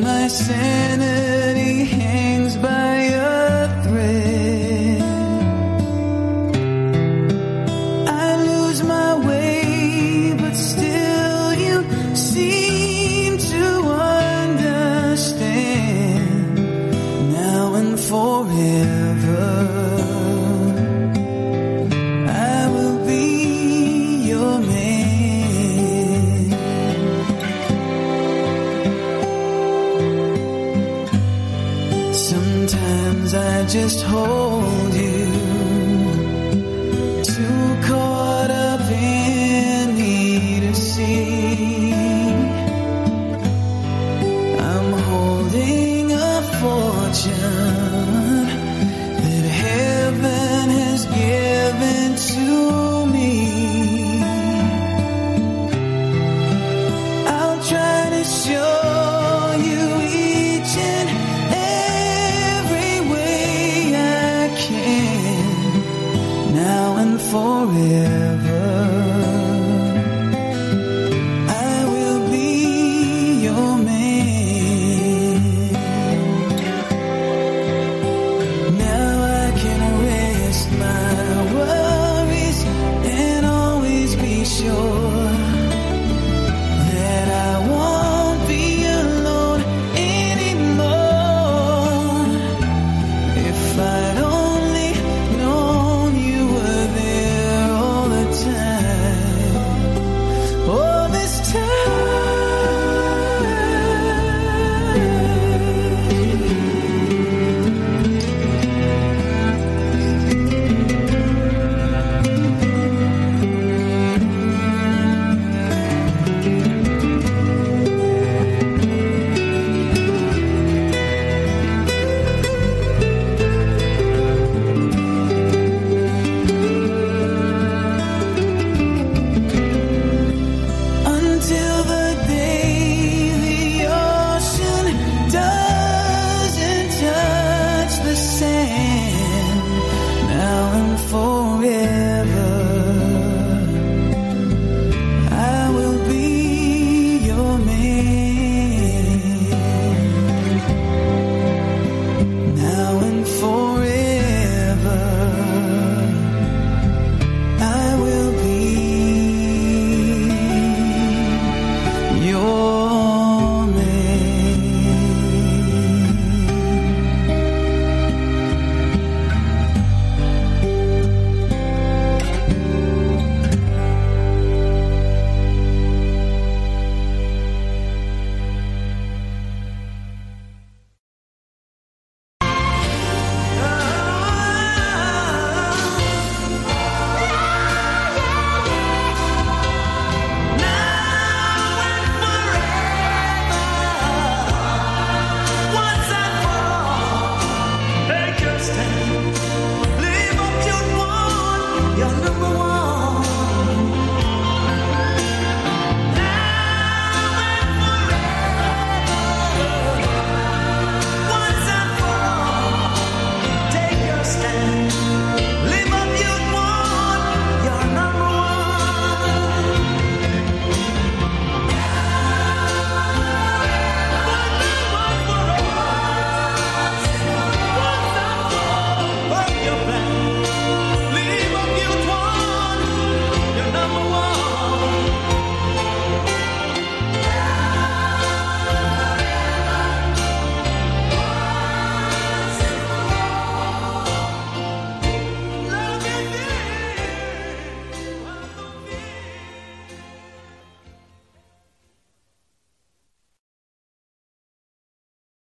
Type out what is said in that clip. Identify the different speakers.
Speaker 1: my sanity Sometimes I just hold you forever. yeah.